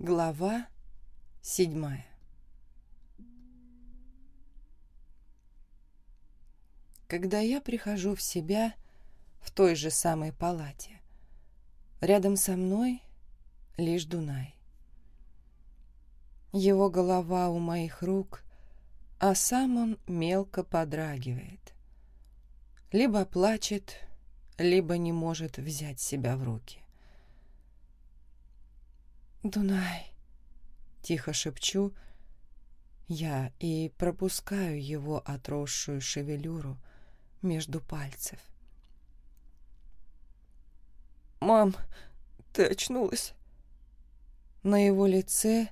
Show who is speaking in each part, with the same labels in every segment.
Speaker 1: Глава седьмая Когда я прихожу в себя в той же самой палате, рядом со мной лишь Дунай. Его голова у моих рук, а сам он мелко подрагивает. Либо плачет, либо не может взять себя в руки. «Дунай!» — тихо шепчу я и пропускаю его отросшую шевелюру между пальцев.
Speaker 2: «Мам, ты очнулась?»
Speaker 1: На его лице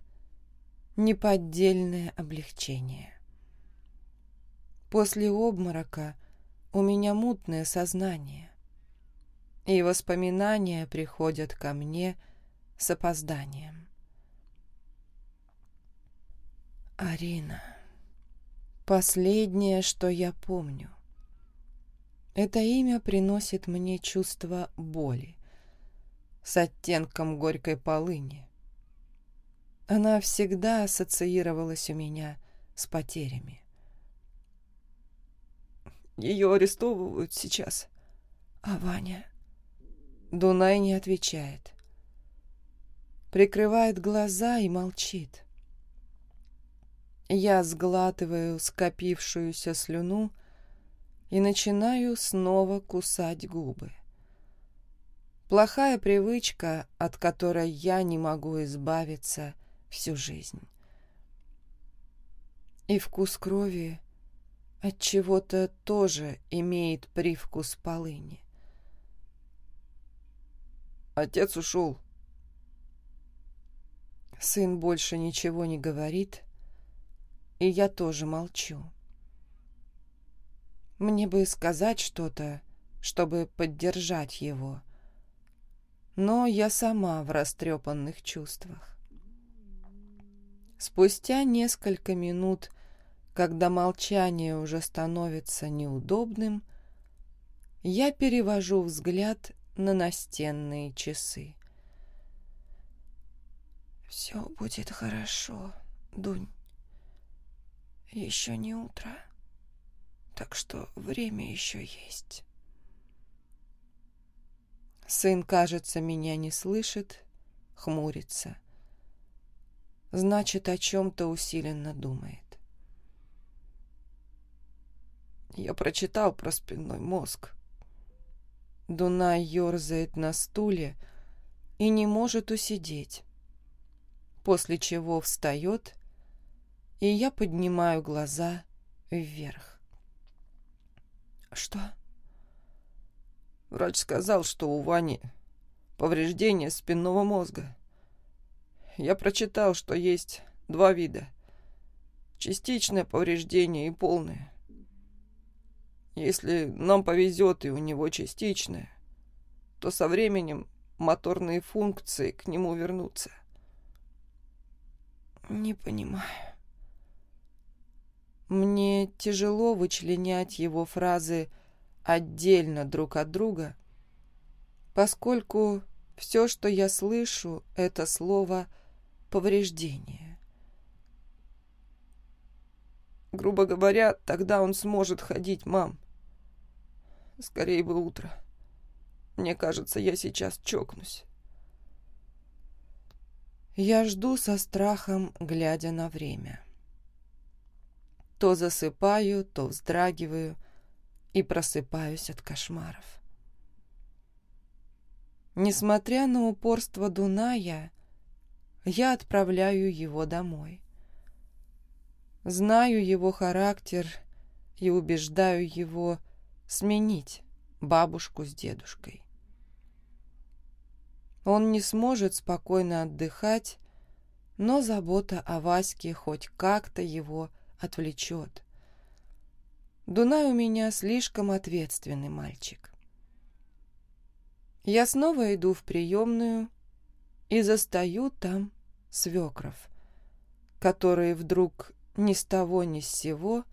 Speaker 1: неподдельное облегчение. После обморока у меня мутное сознание, и воспоминания приходят ко мне — с опозданием. Арина. Последнее, что я помню. Это имя приносит мне чувство боли с оттенком горькой полыни. Она всегда ассоциировалась у меня с потерями.
Speaker 2: Ее арестовывают сейчас.
Speaker 1: А Ваня? Дунай не отвечает прикрывает глаза и молчит. Я сглатываю скопившуюся слюну и начинаю снова кусать губы. Плохая привычка, от которой я не могу избавиться всю жизнь. И вкус крови от чего-то тоже имеет привкус полыни.
Speaker 2: Отец ушел,
Speaker 1: Сын больше ничего не говорит, и я тоже молчу. Мне бы сказать что-то, чтобы поддержать его, но я сама в растрепанных чувствах. Спустя несколько минут, когда молчание уже становится неудобным, я перевожу взгляд на настенные часы. Все будет хорошо, Дунь. Еще не утро, так что время еще есть. Сын, кажется, меня не слышит, хмурится. Значит, о чем-то усиленно думает.
Speaker 2: Я прочитал про спинной мозг.
Speaker 1: Дунай ерзает на стуле и не может усидеть после чего встает, и я поднимаю глаза вверх. «Что?»
Speaker 2: Врач сказал, что у Вани повреждение спинного мозга. Я прочитал, что есть два вида. Частичное повреждение и полное. Если нам повезет и у него частичное, то со временем моторные функции к нему вернутся.
Speaker 1: Не понимаю. Мне тяжело вычленять его фразы отдельно друг от друга, поскольку все, что я слышу, это слово «повреждение».
Speaker 2: Грубо говоря, тогда он сможет ходить, мам. Скорее бы утро. Мне кажется, я сейчас чокнусь.
Speaker 1: Я жду со страхом, глядя на время. То засыпаю, то вздрагиваю и просыпаюсь от кошмаров. Несмотря на упорство Дуная, я отправляю его домой. Знаю его характер и убеждаю его сменить бабушку с дедушкой. Он не сможет спокойно отдыхать, но забота о Ваське хоть как-то его отвлечет. Дунай у меня слишком ответственный мальчик. Я снова иду в приемную и застаю там свекров, которые вдруг ни с того ни с сего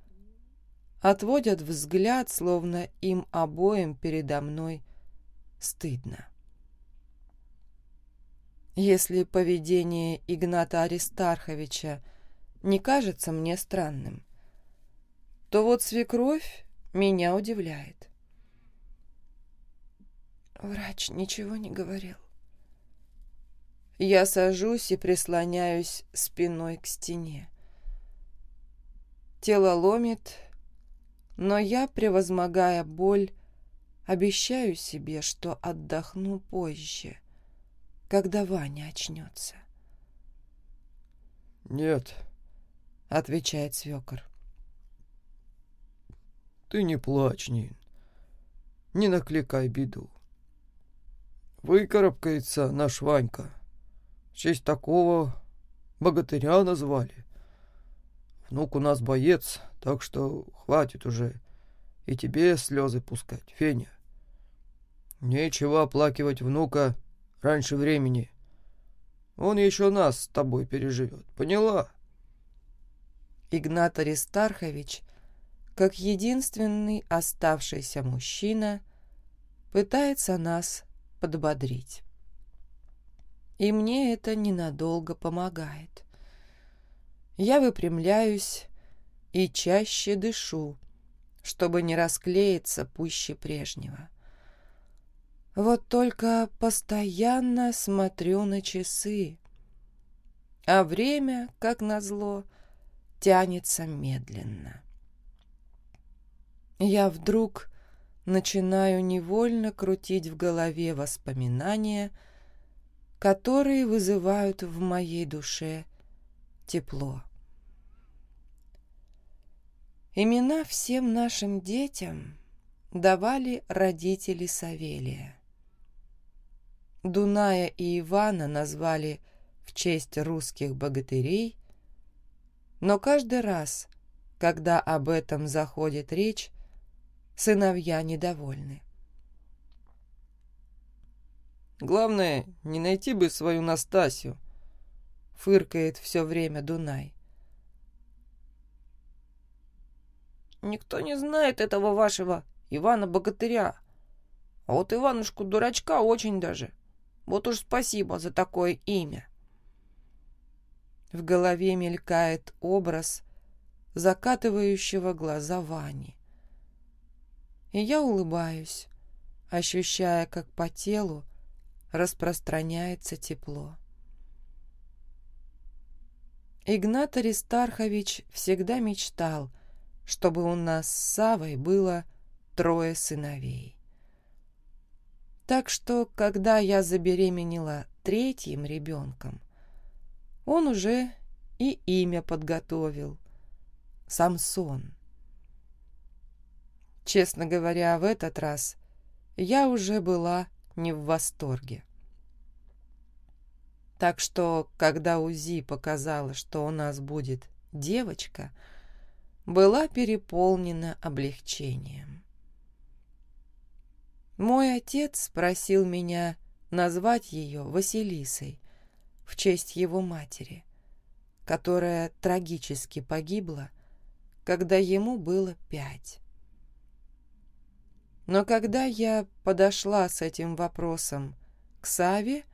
Speaker 1: отводят взгляд, словно им обоим передо мной стыдно. Если поведение Игната Аристарховича не кажется мне странным, то вот свекровь меня удивляет. Врач ничего не говорил. Я сажусь и прислоняюсь спиной к стене. Тело ломит, но я, превозмогая боль, обещаю себе, что отдохну позже, когда Ваня очнется.
Speaker 2: «Нет», — отвечает свекор. «Ты не плачь, Нин. Не накликай беду. Выкарабкается наш Ванька. В честь такого богатыря назвали. Внук у нас боец, так что хватит уже и тебе слезы пускать, Феня. Нечего оплакивать внука раньше времени. Он еще нас с тобой переживет, поняла?
Speaker 1: Игнат Аристархович, как единственный оставшийся мужчина, пытается нас подбодрить. И мне это ненадолго помогает. Я выпрямляюсь и чаще дышу, чтобы не расклеиться пуще прежнего. Вот только постоянно смотрю на часы, а время, как назло, тянется медленно. Я вдруг начинаю невольно крутить в голове воспоминания, которые вызывают в моей душе тепло. Имена всем нашим детям давали родители Савелия. Дуная и Ивана назвали в честь русских богатырей, но каждый раз, когда об этом заходит речь, сыновья недовольны.
Speaker 2: «Главное, не найти бы свою Настасью», — фыркает все время Дунай.
Speaker 3: «Никто не знает этого вашего Ивана-богатыря. А вот Иванушку-дурачка очень даже. Вот уж спасибо за такое имя».
Speaker 1: В голове мелькает образ закатывающего глаза Вани. И я улыбаюсь, ощущая, как по телу распространяется тепло. Игнат Аристархович всегда мечтал, чтобы у нас с Савой было трое сыновей. Так что, когда я забеременела третьим ребенком, он уже и имя подготовил — Самсон. Честно говоря, в этот раз я уже была не в восторге. Так что, когда УЗИ показала, что у нас будет девочка, была переполнена облегчением. Мой отец просил меня назвать ее Василисой в честь его матери, которая трагически погибла, когда ему было пять. Но когда я подошла с этим вопросом к Саве,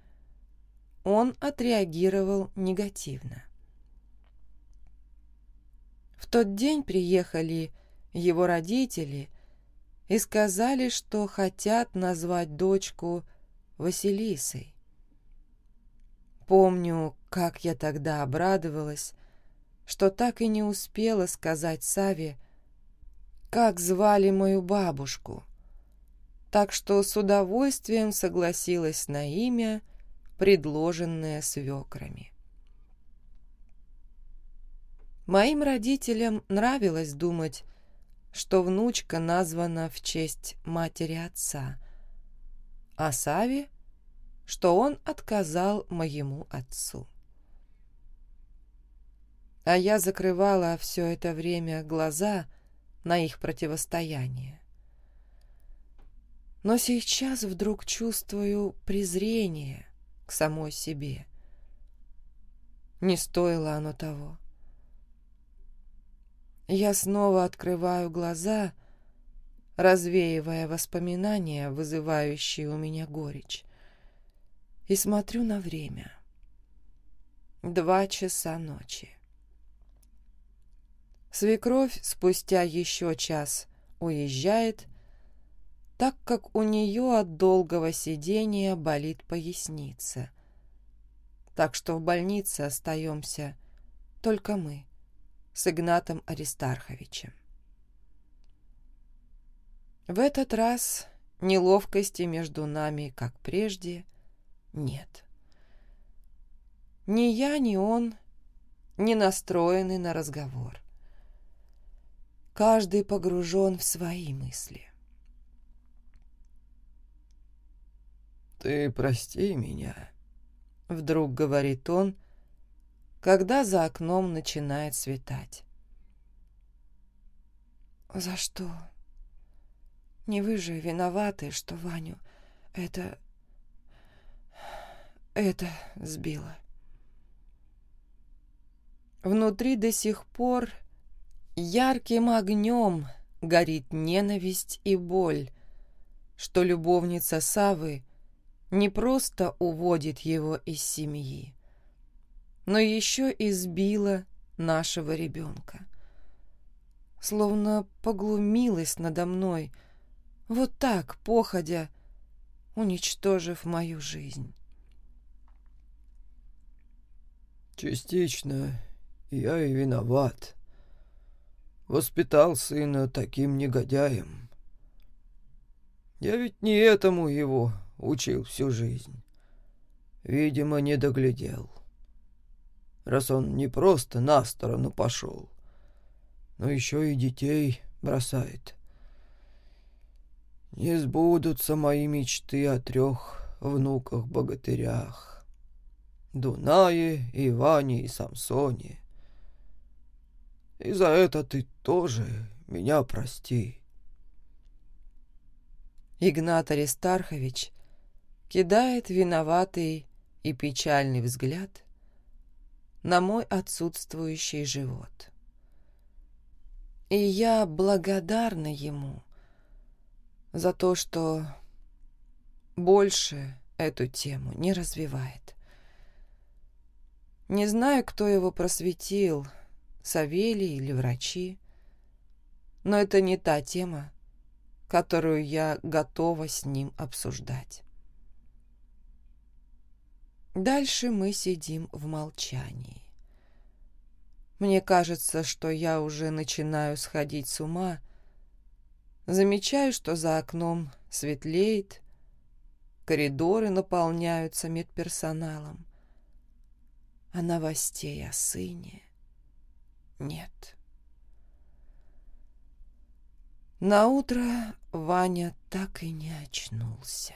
Speaker 1: он отреагировал негативно. В тот день приехали его родители и сказали, что хотят назвать дочку Василисой. Помню, как я тогда обрадовалась, что так и не успела сказать Саве, как звали мою бабушку — так что с удовольствием согласилась на имя, предложенное свекрами. Моим родителям нравилось думать, что внучка названа в честь матери отца, а Саве, что он отказал моему отцу. А я закрывала все это время глаза на их противостояние но сейчас вдруг чувствую презрение к самой себе. Не стоило оно того. Я снова открываю глаза, развеивая воспоминания, вызывающие у меня горечь. и смотрю на время. Два часа ночи. Свекровь спустя еще час уезжает, так как у нее от долгого сидения болит поясница. Так что в больнице остаемся только мы с Игнатом Аристарховичем. В этот раз неловкости между нами, как прежде, нет. Ни я, ни он не настроены на разговор. Каждый погружен в свои мысли.
Speaker 2: «Ты прости меня», —
Speaker 1: вдруг говорит он, когда за окном начинает светать. «За что? Не вы же виноваты, что Ваню это... это сбило». Внутри до сих пор ярким огнем горит ненависть и боль, что любовница Савы не просто уводит его из семьи, но еще избила нашего ребенка. Словно поглумилась надо мной, вот так, походя, уничтожив мою жизнь.
Speaker 2: «Частично я и виноват. Воспитал сына таким негодяем. Я ведь не этому его учил всю жизнь. Видимо, не доглядел. Раз он не просто на сторону пошел, но еще и детей бросает. Не сбудутся мои мечты о трех внуках-богатырях. Дунае, Иване и Самсоне. И за это ты тоже меня прости.
Speaker 1: Игнат Аристархович кидает виноватый и печальный взгляд на мой отсутствующий живот. И я благодарна ему за то, что больше эту тему не развивает. Не знаю, кто его просветил, Савелий или врачи, но это не та тема, которую я готова с ним обсуждать. Дальше мы сидим в молчании. Мне кажется, что я уже начинаю сходить с ума. Замечаю, что за окном светлеет, коридоры наполняются медперсоналом, а новостей о сыне нет. На утро Ваня так и не очнулся.